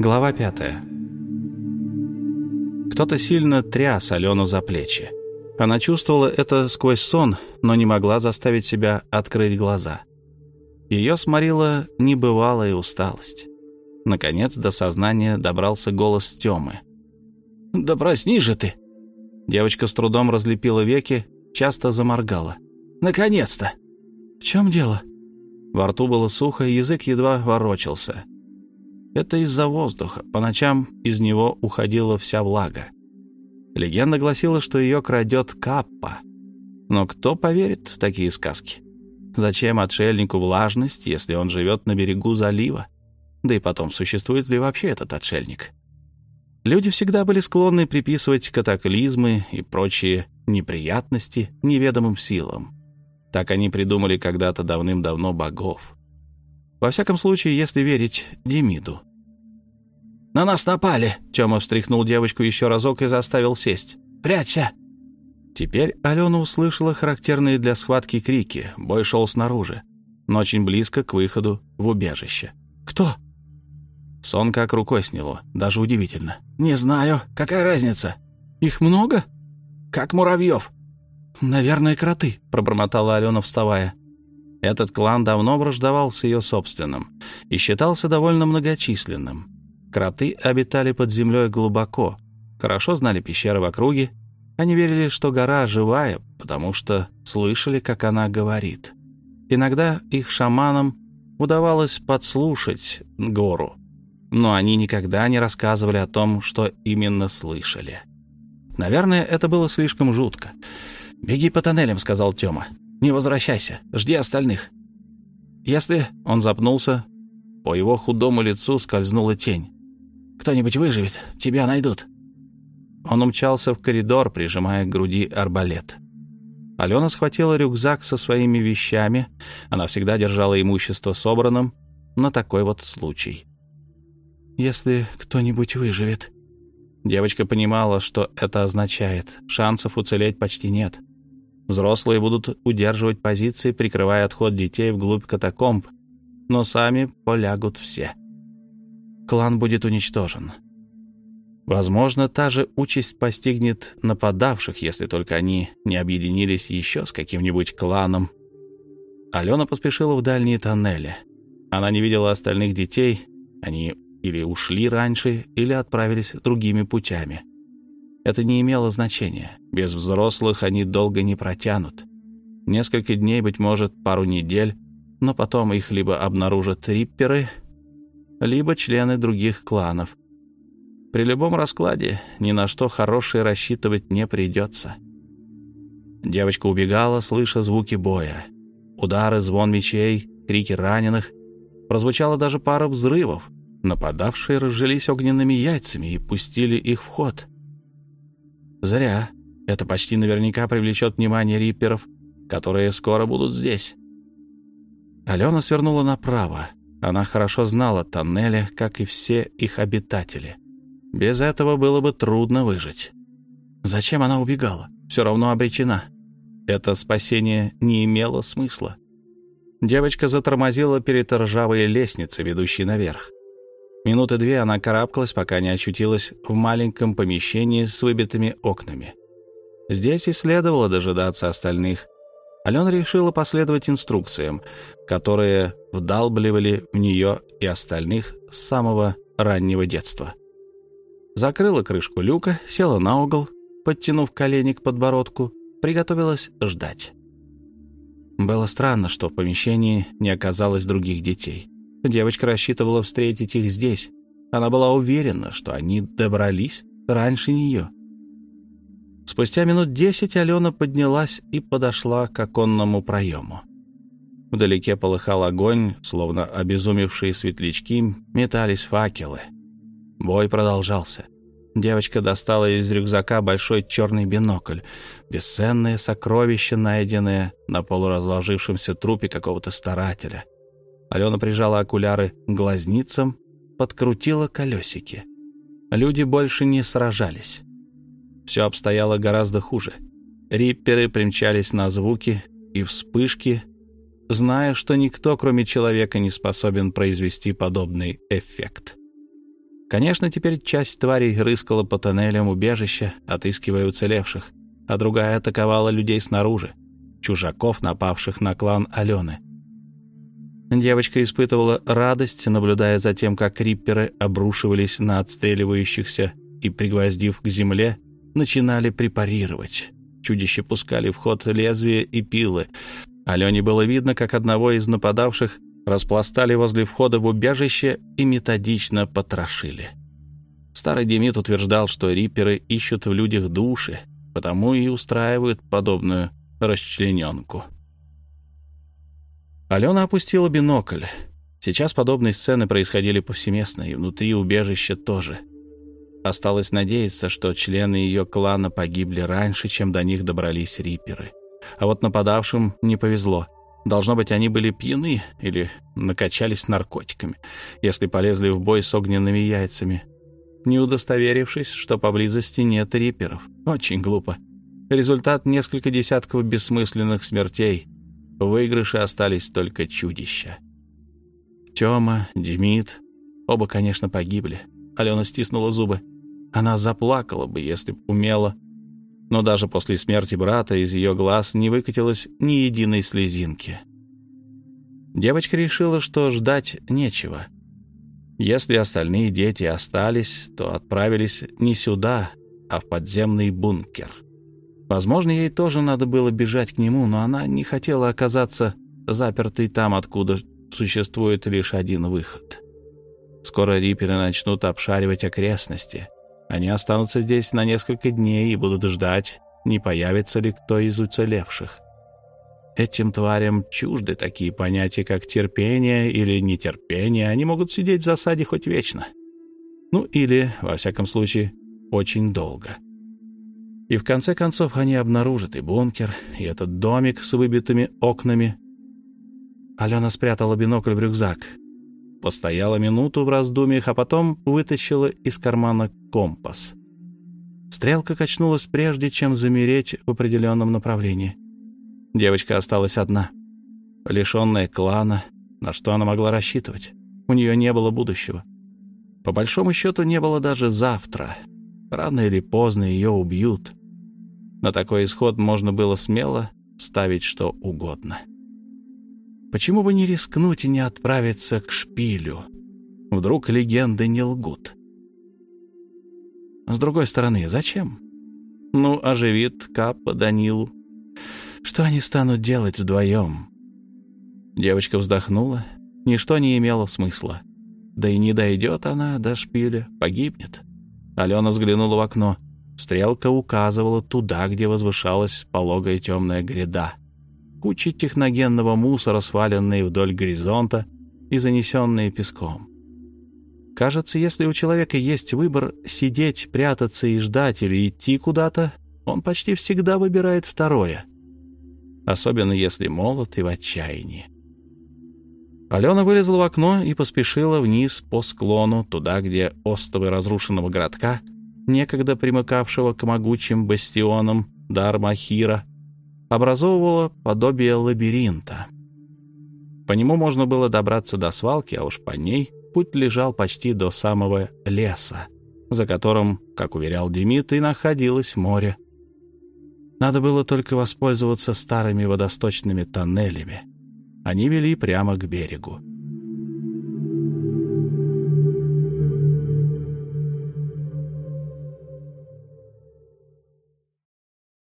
Глава пятая. Кто-то сильно тряс Алену за плечи. Она чувствовала это сквозь сон, но не могла заставить себя открыть глаза. Ее сморила небывалая усталость. Наконец до сознания добрался голос Тёмы. «Да просни же ты!» Девочка с трудом разлепила веки, часто заморгала. «Наконец-то!» «В чем дело?» Во рту было сухо, язык едва ворочался. Это из-за воздуха. По ночам из него уходила вся влага. Легенда гласила, что ее крадет Каппа. Но кто поверит в такие сказки? Зачем отшельнику влажность, если он живет на берегу залива? Да и потом, существует ли вообще этот отшельник? Люди всегда были склонны приписывать катаклизмы и прочие неприятности неведомым силам. Так они придумали когда-то давным-давно богов. Во всяком случае, если верить Демиду. «На нас напали!» — Тёма встряхнул девочку еще разок и заставил сесть. «Прячься!» Теперь Алена услышала характерные для схватки крики. Бой шел снаружи, но очень близко к выходу в убежище. «Кто?» Сон как рукой сняло, даже удивительно. «Не знаю. Какая разница? Их много? Как муравьев?» «Наверное, кроты», — пробормотала Алена, вставая. Этот клан давно враждовал с ее собственным и считался довольно многочисленным. Кроты обитали под землей глубоко, хорошо знали пещеры в округе. Они верили, что гора живая, потому что слышали, как она говорит. Иногда их шаманам удавалось подслушать гору, но они никогда не рассказывали о том, что именно слышали. Наверное, это было слишком жутко. «Беги по тоннелям», — сказал Тёма. «Не возвращайся, жди остальных». Если он запнулся, по его худому лицу скользнула тень. Кто-нибудь выживет, тебя найдут». Он умчался в коридор, прижимая к груди арбалет. Алена схватила рюкзак со своими вещами. Она всегда держала имущество собранным на такой вот случай. «Если кто-нибудь выживет...» Девочка понимала, что это означает. Шансов уцелеть почти нет. Взрослые будут удерживать позиции, прикрывая отход детей вглубь катакомб, но сами полягут все клан будет уничтожен. Возможно, та же участь постигнет нападавших, если только они не объединились еще с каким-нибудь кланом. Алена поспешила в дальние тоннели. Она не видела остальных детей, они или ушли раньше, или отправились другими путями. Это не имело значения. Без взрослых они долго не протянут. Несколько дней, быть может, пару недель, но потом их либо обнаружат рипперы, либо члены других кланов. При любом раскладе ни на что хорошее рассчитывать не придется. Девочка убегала, слыша звуки боя. Удары, звон мечей, крики раненых. Прозвучала даже пара взрывов. Нападавшие разжились огненными яйцами и пустили их в ход. Зря. Это почти наверняка привлечет внимание рипперов, которые скоро будут здесь. Алена свернула направо. Она хорошо знала тоннели, как и все их обитатели. Без этого было бы трудно выжить. Зачем она убегала? Все равно обречена. Это спасение не имело смысла. Девочка затормозила перед ржавой лестницей, ведущей наверх. Минуты две она карабкалась, пока не очутилась в маленьком помещении с выбитыми окнами. Здесь и следовало дожидаться остальных, Алена решила последовать инструкциям, которые вдалбливали в нее и остальных с самого раннего детства. Закрыла крышку люка, села на угол, подтянув колени к подбородку, приготовилась ждать. Было странно, что в помещении не оказалось других детей. Девочка рассчитывала встретить их здесь. Она была уверена, что они добрались раньше нее. Спустя минут десять Алена поднялась и подошла к оконному проему. Вдалеке полыхал огонь, словно обезумевшие светлячки метались факелы. Бой продолжался. Девочка достала из рюкзака большой черный бинокль, бесценное сокровище, найденное на полуразложившемся трупе какого-то старателя. Алена прижала окуляры к глазницам, подкрутила колесики. Люди больше не сражались все обстояло гораздо хуже. Рипперы примчались на звуки и вспышки, зная, что никто, кроме человека, не способен произвести подобный эффект. Конечно, теперь часть тварей рыскала по тоннелям убежища, отыскивая уцелевших, а другая атаковала людей снаружи, чужаков, напавших на клан Алены. Девочка испытывала радость, наблюдая за тем, как рипперы обрушивались на отстреливающихся и, пригвоздив к земле, начинали препарировать. Чудища пускали в ход лезвия и пилы. Алене было видно, как одного из нападавших распластали возле входа в убежище и методично потрошили. Старый Демид утверждал, что рипперы ищут в людях души, потому и устраивают подобную расчлененку. Алена опустила бинокль. Сейчас подобные сцены происходили повсеместно, и внутри убежища тоже. Осталось надеяться, что члены ее клана погибли раньше, чем до них добрались рипперы. А вот нападавшим не повезло — Должно быть, они были пьяны или накачались наркотиками, если полезли в бой с огненными яйцами, не удостоверившись, что поблизости нет риперов. Очень глупо. Результат — несколько десятков бессмысленных смертей. В выигрыше остались только чудища. Тёма, Демид, оба, конечно, погибли. Алена стиснула зубы. Она заплакала бы, если б умела но даже после смерти брата из ее глаз не выкатилось ни единой слезинки. Девочка решила, что ждать нечего. Если остальные дети остались, то отправились не сюда, а в подземный бункер. Возможно, ей тоже надо было бежать к нему, но она не хотела оказаться запертой там, откуда существует лишь один выход. Скоро риперы начнут обшаривать окрестности — они останутся здесь на несколько дней и будут ждать, не появится ли кто из уцелевших. Этим тварям чужды такие понятия, как терпение или нетерпение. Они могут сидеть в засаде хоть вечно. Ну или, во всяком случае, очень долго. И в конце концов они обнаружат и бункер, и этот домик с выбитыми окнами. Алена спрятала бинокль в рюкзак. Постояла минуту в раздумьях, а потом вытащила из кармана компас. Стрелка качнулась прежде, чем замереть в определенном направлении. Девочка осталась одна, лишенная клана, на что она могла рассчитывать. У нее не было будущего. По большому счету, не было даже завтра. Рано или поздно ее убьют. На такой исход можно было смело ставить что угодно. Почему бы не рискнуть и не отправиться к шпилю? Вдруг легенды не лгут. С другой стороны, зачем? Ну, оживит Капа Данилу. Что они станут делать вдвоем? Девочка вздохнула. Ничто не имело смысла. Да и не дойдет она до шпиля, погибнет. Алена взглянула в окно. Стрелка указывала туда, где возвышалась пологая темная гряда кучи техногенного мусора, сваленные вдоль горизонта и занесенные песком. Кажется, если у человека есть выбор сидеть, прятаться и ждать или идти куда-то, он почти всегда выбирает второе. Особенно если молод и в отчаянии. Алена вылезла в окно и поспешила вниз по склону, туда, где остовы разрушенного городка, некогда примыкавшего к могучим бастионам Дармахира, образовывало подобие лабиринта. По нему можно было добраться до свалки, а уж по ней путь лежал почти до самого леса, за которым, как уверял Демид, и находилось море. Надо было только воспользоваться старыми водосточными тоннелями. Они вели прямо к берегу.